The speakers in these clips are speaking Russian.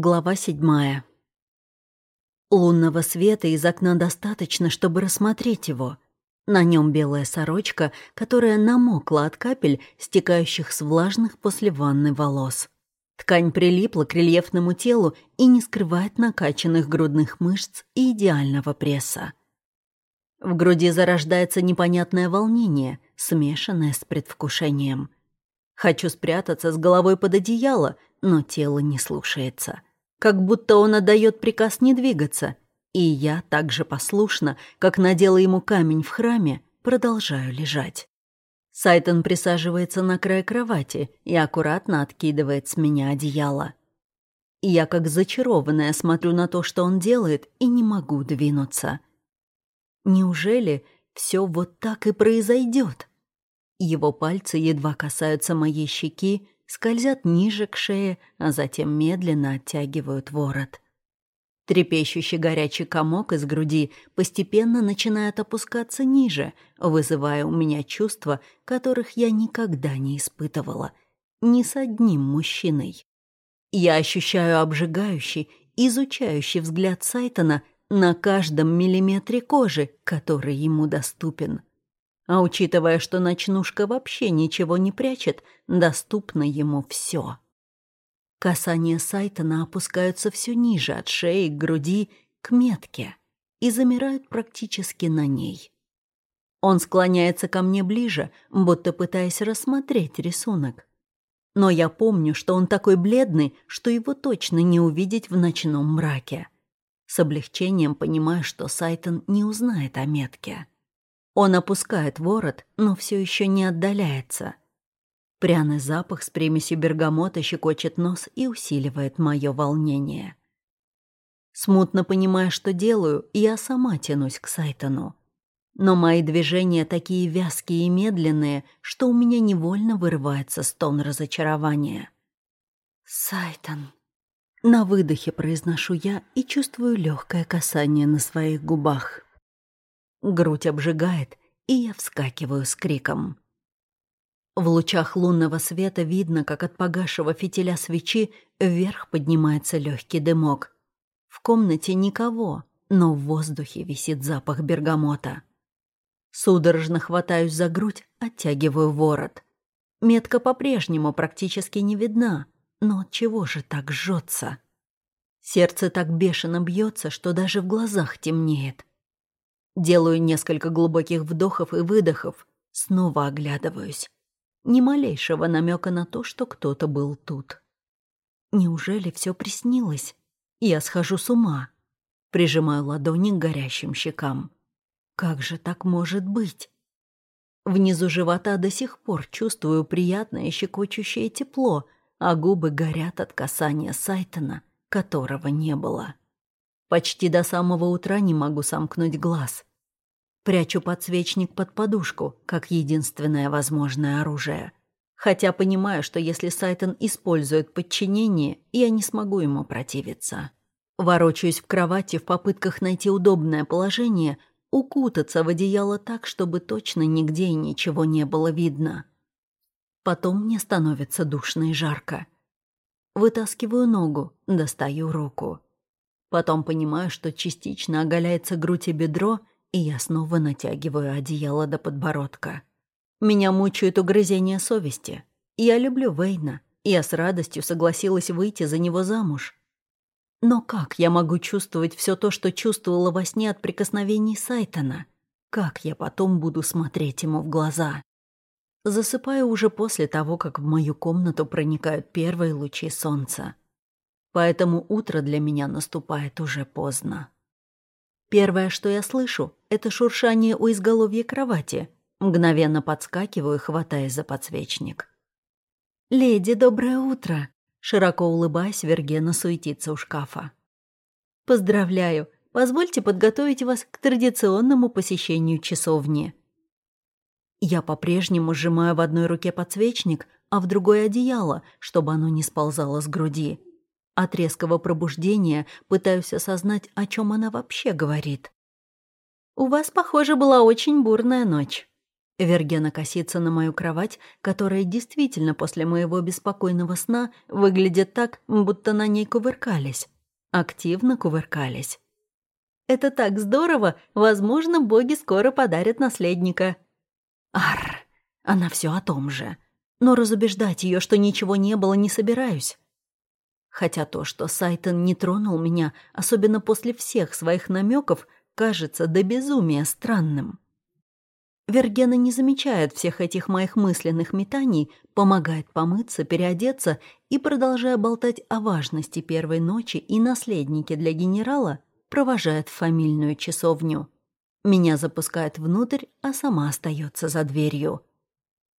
Глава седьмая. Лунного света из окна достаточно, чтобы рассмотреть его. На нем белая сорочка, которая намокла от капель, стекающих с влажных после ванны волос. Ткань прилипла к рельефному телу и не скрывает накачанных грудных мышц и идеального пресса. В груди зарождается непонятное волнение, смешанное с предвкушением. Хочу спрятаться с головой под одеяло — но тело не слушается. Как будто он отдает приказ не двигаться. И я так же послушно, как надела ему камень в храме, продолжаю лежать. Сайтон присаживается на край кровати и аккуратно откидывает с меня одеяло. Я как зачарованная смотрю на то, что он делает, и не могу двинуться. Неужели все вот так и произойдет? Его пальцы едва касаются моей щеки, скользят ниже к шее, а затем медленно оттягивают ворот. Трепещущий горячий комок из груди постепенно начинает опускаться ниже, вызывая у меня чувства, которых я никогда не испытывала. Ни с одним мужчиной. Я ощущаю обжигающий, изучающий взгляд Сайтона на каждом миллиметре кожи, который ему доступен. А учитывая, что ночнушка вообще ничего не прячет, доступно ему все. Касания Сайтона опускаются все ниже, от шеи к груди, к метке, и замирают практически на ней. Он склоняется ко мне ближе, будто пытаясь рассмотреть рисунок. Но я помню, что он такой бледный, что его точно не увидеть в ночном мраке. С облегчением понимаю, что Сайтон не узнает о метке. Он опускает ворот, но все еще не отдаляется. Пряный запах с примесью бергамота щекочет нос и усиливает мое волнение. Смутно понимая, что делаю, я сама тянусь к Сайтону. Но мои движения такие вязкие и медленные, что у меня невольно вырывается стон разочарования. «Сайтон», на выдохе произношу я и чувствую легкое касание на своих губах. Грудь обжигает, и я вскакиваю с криком. В лучах лунного света видно, как от погасшего фитиля свечи вверх поднимается легкий дымок. В комнате никого, но в воздухе висит запах бергамота. Судорожно хватаюсь за грудь, оттягиваю ворот. Метка по-прежнему практически не видна, но от чего же так жжется? Сердце так бешено бьется, что даже в глазах темнеет. Делаю несколько глубоких вдохов и выдохов, снова оглядываюсь. Ни малейшего намека на то, что кто-то был тут. Неужели все приснилось? Я схожу с ума. Прижимаю ладони к горящим щекам. Как же так может быть? Внизу живота до сих пор чувствую приятное щекочущее тепло, а губы горят от касания Сайтона, которого не было. Почти до самого утра не могу сомкнуть глаз. Прячу подсвечник под подушку, как единственное возможное оружие. Хотя понимаю, что если Сайтон использует подчинение, я не смогу ему противиться. Ворочаюсь в кровати в попытках найти удобное положение, укутаться в одеяло так, чтобы точно нигде и ничего не было видно. Потом мне становится душно и жарко. Вытаскиваю ногу, достаю руку. Потом понимаю, что частично оголяется грудь и бедро, и я снова натягиваю одеяло до подбородка. Меня мучают угрызения совести. Я люблю Вейна, и я с радостью согласилась выйти за него замуж. Но как я могу чувствовать все то, что чувствовала во сне от прикосновений Сайтона? Как я потом буду смотреть ему в глаза? Засыпаю уже после того, как в мою комнату проникают первые лучи солнца. Поэтому утро для меня наступает уже поздно. Первое, что я слышу, это шуршание у изголовья кровати. Мгновенно подскакиваю, хватаясь за подсвечник. «Леди, доброе утро!» Широко улыбаясь, Вергена суетится у шкафа. «Поздравляю! Позвольте подготовить вас к традиционному посещению часовни». Я по-прежнему сжимаю в одной руке подсвечник, а в другой одеяло, чтобы оно не сползало с груди. От резкого пробуждения пытаюсь осознать, о чем она вообще говорит. «У вас, похоже, была очень бурная ночь». Вергена косится на мою кровать, которая действительно после моего беспокойного сна выглядит так, будто на ней кувыркались. Активно кувыркались. Это так здорово! Возможно, боги скоро подарят наследника. Ар, она все о том же. Но разубеждать ее, что ничего не было, не собираюсь. Хотя то, что Сайтон не тронул меня, особенно после всех своих намеков, кажется до безумия странным. Вергена не замечает всех этих моих мысленных метаний, помогает помыться, переодеться и, продолжая болтать о важности первой ночи и наследнике для генерала, провожает в фамильную часовню. Меня запускает внутрь, а сама остается за дверью.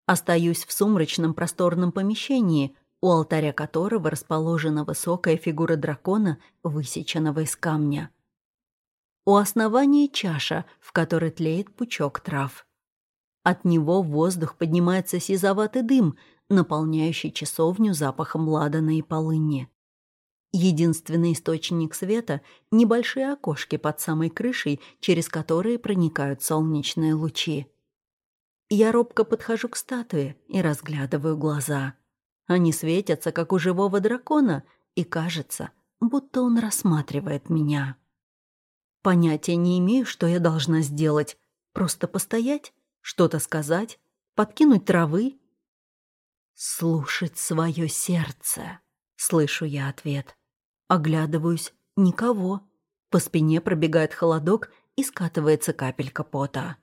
Остаюсь в сумрачном просторном помещении, у алтаря которого расположена высокая фигура дракона, высеченного из камня. У основания чаша, в которой тлеет пучок трав. От него в воздух поднимается сизоватый дым, наполняющий часовню запахом ладана и полыни. Единственный источник света — небольшие окошки под самой крышей, через которые проникают солнечные лучи. Я робко подхожу к статуе и разглядываю глаза. Они светятся, как у живого дракона, и кажется, будто он рассматривает меня. Понятия не имею, что я должна сделать. Просто постоять что-то сказать? Подкинуть травы? Слушать свое сердце. Слышу я ответ. Оглядываюсь. Никого. По спине пробегает холодок и скатывается капелька пота.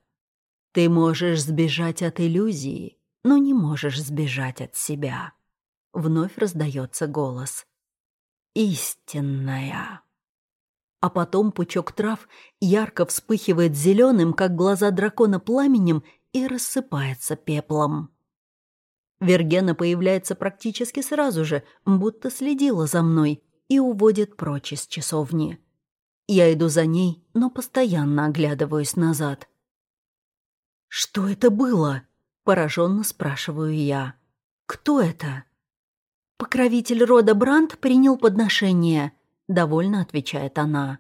Ты можешь сбежать от иллюзии, но не можешь сбежать от себя. Вновь раздается голос. Истинная а потом пучок трав ярко вспыхивает зеленым, как глаза дракона пламенем, и рассыпается пеплом. Вергена появляется практически сразу же, будто следила за мной, и уводит прочь из часовни. Я иду за ней, но постоянно оглядываюсь назад. «Что это было?» — пораженно спрашиваю я. «Кто это?» «Покровитель рода Бранд принял подношение», — довольно отвечает она.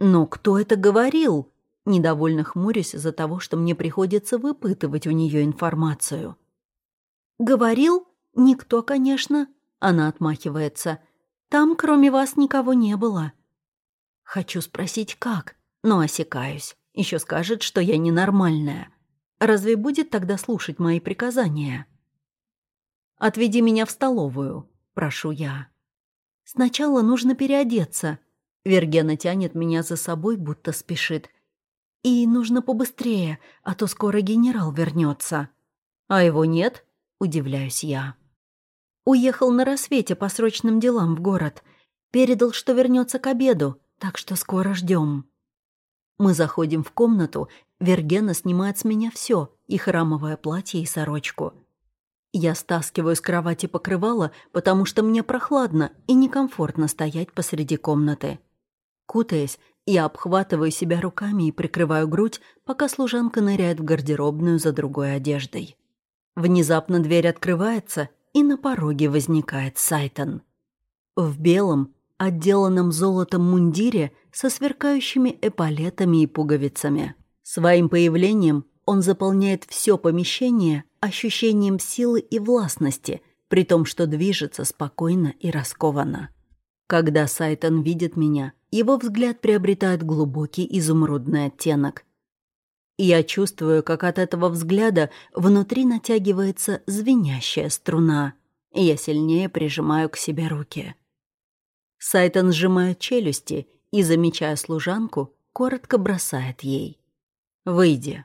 «Но кто это говорил?» Недовольно хмурюсь из-за того, что мне приходится выпытывать у нее информацию. «Говорил? Никто, конечно», — она отмахивается. «Там, кроме вас, никого не было». Хочу спросить, как, но осекаюсь. Еще скажет, что я ненормальная. Разве будет тогда слушать мои приказания? «Отведи меня в столовую», — прошу я. Сначала нужно переодеться. Вергена тянет меня за собой, будто спешит. И нужно побыстрее, а то скоро генерал вернется. А его нет? Удивляюсь я. Уехал на рассвете по срочным делам в город. Передал, что вернется к обеду, так что скоро ждем. Мы заходим в комнату, Вергена снимает с меня все, и храмовое платье, и сорочку. Я стаскиваю с кровати покрывало, потому что мне прохладно и некомфортно стоять посреди комнаты. Кутаясь, я обхватываю себя руками и прикрываю грудь, пока служанка ныряет в гардеробную за другой одеждой. Внезапно дверь открывается, и на пороге возникает Сайтон. В белом, отделанном золотом мундире со сверкающими эполетами и пуговицами. Своим появлением он заполняет все помещение ощущением силы и властности, при том, что движется спокойно и раскованно. Когда Сайтон видит меня, его взгляд приобретает глубокий изумрудный оттенок. Я чувствую, как от этого взгляда внутри натягивается звенящая струна, и я сильнее прижимаю к себе руки. Сайтон сжимает челюсти и, замечая служанку, коротко бросает ей. «Выйди».